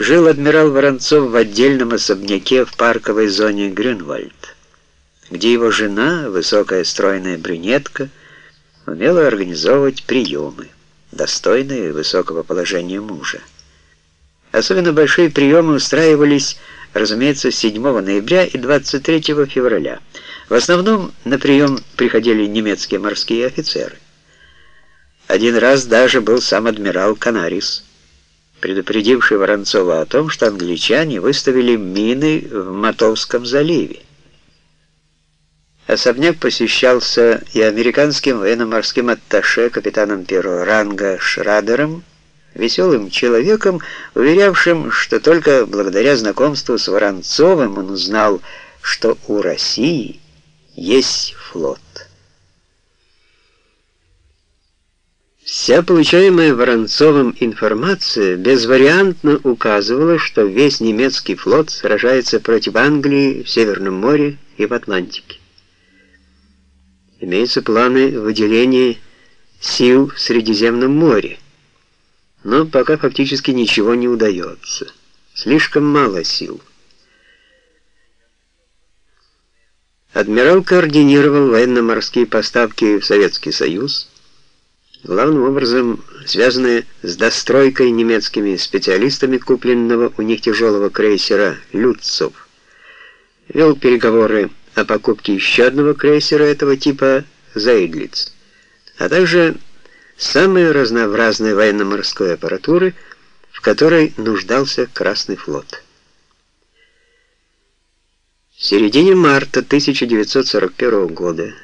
жил адмирал Воронцов в отдельном особняке в парковой зоне Грюнвальд, где его жена, высокая стройная брюнетка, умела организовывать приемы, достойные высокого положения мужа. Особенно большие приемы устраивались, разумеется, 7 ноября и 23 февраля. В основном на прием приходили немецкие морские офицеры. Один раз даже был сам адмирал Канарис, предупредивший Воронцова о том, что англичане выставили мины в Матовском заливе. Особняк посещался и американским военно-морским атташе капитаном первого ранга Шрадером, веселым человеком, уверявшим, что только благодаря знакомству с Воронцовым он узнал, что у России есть флот. Вся получаемая Воронцовым информация безвариантно указывала, что весь немецкий флот сражается против Англии в Северном море и в Атлантике. Имеются планы выделения сил в Средиземном море, но пока фактически ничего не удается. Слишком мало сил. Адмирал координировал военно-морские поставки в Советский Союз, главным образом связанные с достройкой немецкими специалистами купленного у них тяжелого крейсера «Люцов». Вел переговоры о покупке еще одного крейсера этого типа «Зайдлиц», а также самой разнообразной военно-морской аппаратуры, в которой нуждался Красный флот. В середине марта 1941 года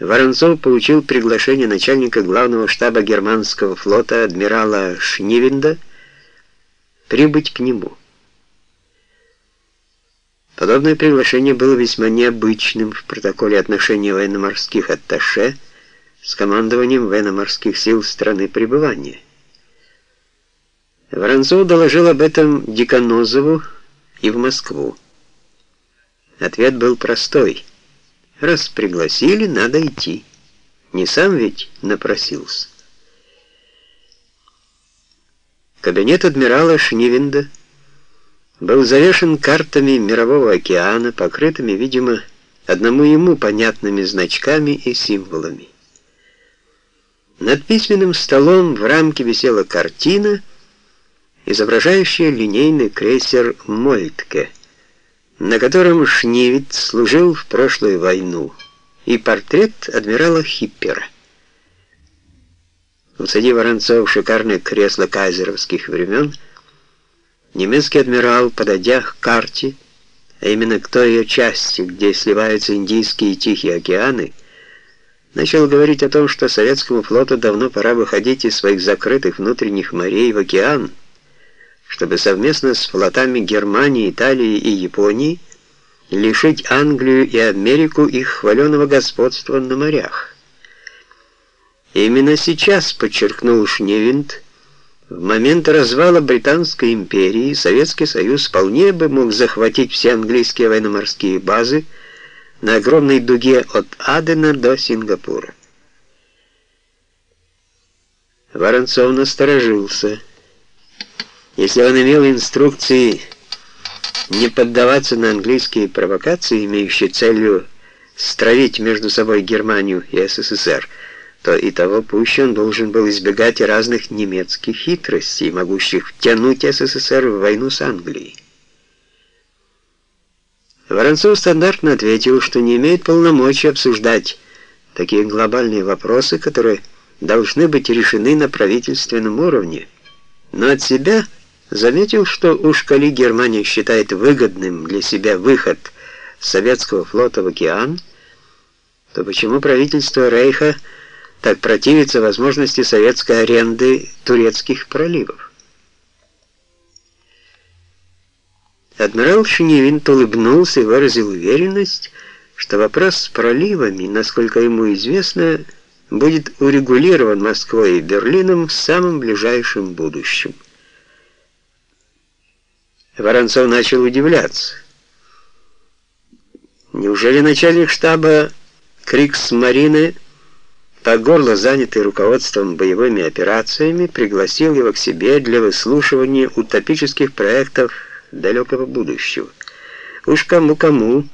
Воронцов получил приглашение начальника главного штаба германского флота адмирала Шнивенда прибыть к нему. Подобное приглашение было весьма необычным в протоколе отношений военно-морских атташе с командованием военно-морских сил страны пребывания. Воронцов доложил об этом Деканозову и в Москву. Ответ был простой. Раз пригласили, надо идти. Не сам ведь напросился. Кабинет адмирала Шнивенда был завешен картами Мирового океана, покрытыми, видимо, одному ему понятными значками и символами. Над письменным столом в рамке висела картина, изображающая линейный крейсер «Мольтке», на котором Шнивит служил в прошлую войну, и портрет адмирала Хиппера. Усадив Воронцов в шикарное кресло кайзеровских времен, Немецкий адмирал, подойдя к карте, а именно к той ее части, где сливаются Индийские и Тихие океаны, начал говорить о том, что советскому флоту давно пора выходить из своих закрытых внутренних морей в океан, чтобы совместно с флотами Германии, Италии и Японии лишить Англию и Америку их хваленого господства на морях. именно сейчас, подчеркнул Шневинт, в момент развала Британской империи Советский Союз вполне бы мог захватить все английские военно-морские базы на огромной дуге от Адена до Сингапура. Воронцов насторожился. Если он имел инструкции не поддаваться на английские провокации, имеющие целью стравить между собой Германию и СССР, то и того пуще он должен был избегать разных немецких хитростей, могущих втянуть СССР в войну с Англией. Воронцов стандартно ответил, что не имеет полномочий обсуждать такие глобальные вопросы, которые должны быть решены на правительственном уровне, но от себя заметил, что уж коли Германия считает выгодным для себя выход советского флота в океан, то почему правительство Рейха так противится возможности советской аренды турецких проливов. Адмирал Шиневинт улыбнулся и выразил уверенность, что вопрос с проливами, насколько ему известно, будет урегулирован Москвой и Берлином в самом ближайшем будущем. Воронцов начал удивляться. Неужели начальник штаба Крикс-Марины по горло занятый руководством боевыми операциями, пригласил его к себе для выслушивания утопических проектов далекого будущего. Уж кому-кому,